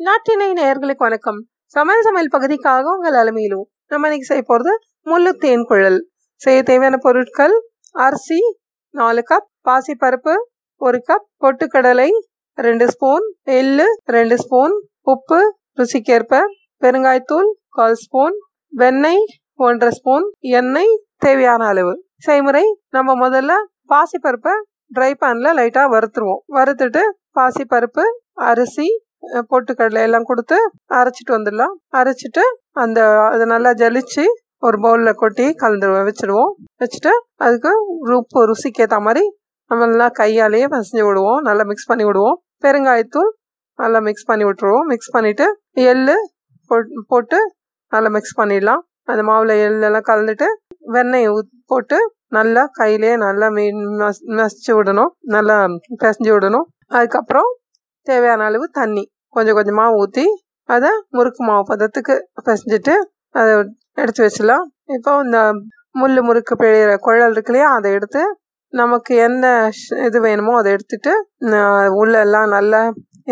நாட்டினை நேயர்களுக்கு வணக்கம். சமையல் சமையல் பகுதிக்காக உங்கள் அலமையிலும் நம்ம இன்னைக்கு செய்ய போகிறது முள்ளு தேன் குழல். செய்ய தேவையான பொருட்கள் அரிசி நாலு கப் பாசிப்பருப்பு ஒரு கப் பொட்டுக்கடலை ரெண்டு ஸ்பூன் எள்ளு ரெண்டு ஸ்பூன் உப்பு ருசிக்கேற்ப பெருங்காய்த்தூள் கால் ஸ்பூன் வெண்ணெய் ஒன்றரை ஸ்பூன் எண்ணெய் தேவையான அளவு. செய்முறை நம்ம முதல்ல பாசிப்பருப்பை ட்ரை பேனில் லைட்டாக வறுத்துருவோம். வறுத்துட்டு பாசிப்பருப்பு அரிசி பொட்டுக்கடலை எல்லாம் கொடுத்து அரைச்சிட்டு வந்துடலாம். அரைச்சிட்டு அந்த அதை நல்லா ஜலிச்சு ஒரு பவுலில் கொட்டி கலந்துருவோம் வச்சுடுவோம் வச்சுட்டு அதுக்கு உப்பு ருசிக்கு ஏற்ற மாதிரி நம்ம நல்லா கையாலேயே பசஞ்சு விடுவோம். நல்லா மிக்ஸ் பண்ணி விடுவோம். பெருங்காயத்தூள் நல்லா மிக்ஸ் பண்ணி விட்டுருவோம். மிக்ஸ் பண்ணிவிட்டு எள் போட்- போட்டு நல்லா மிக்ஸ் பண்ணிடலாம். அந்த மாவில் எள்ளெல்லாம் கலந்துட்டு வெண்ணெய் போட்டு நல்லா கையிலேயே நல்லா மீன் மசிச்சு விடணும். நல்லா பிசைஞ்சு விடணும். அதுக்கப்புறம் தேவையான அளவு தண்ணி. கொஞ்சம் கொஞ்சமாக ஊற்றி அதை முறுக்கு மாவு பதத்துக்கு பிசைஞ்சிட்டு அதை எடுத்து வச்சிடலாம். இப்போ இந்த முள் முறுக்கு பிழையிற குழல் இருக்கு இல்லையா அதை எடுத்து நமக்கு என்ன இது வேணுமோ அதை எடுத்துட்டு உள்ளெல்லாம் நல்லா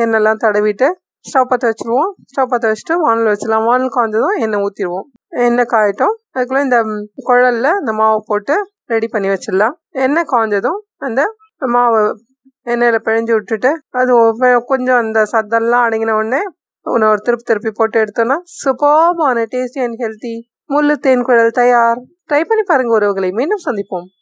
எண்ணெய்லாம் தடவிட்டு ஸ்டவ் பற்ற வச்சுருவோம். ஸ்டவ் பற்ற வச்சுட்டு வானல் வச்சிடலாம். வானல் காய்ஞ்சதும் எண்ணெய் ஊற்றிடுவோம் எண்ணெய் காயட்டும். அதுக்குள்ளே இந்த குழலில் குழல்ல இந்த மாவை போட்டு ரெடி பண்ணி வச்சிடலாம். எண்ணெய் காய்ஞ்சதும் அந்த மாவை எண்ணெயில் பிழிஞ்சு விட்டுட்டு அது கொஞ்சம் அந்த சத்தெல்லாம் அடங்கின உடனே உன்னை ஒரு திருப்பி திருப்பி போட்டு எடுத்தோன்னா சூப்பர்பான டேஸ்டி அண்ட் ஹெல்த்தி முள்ளு தேன் குழல் தயார். ட்ரை பண்ணி பாருங்க உறவுகளை. மீண்டும் சந்திப்போம்.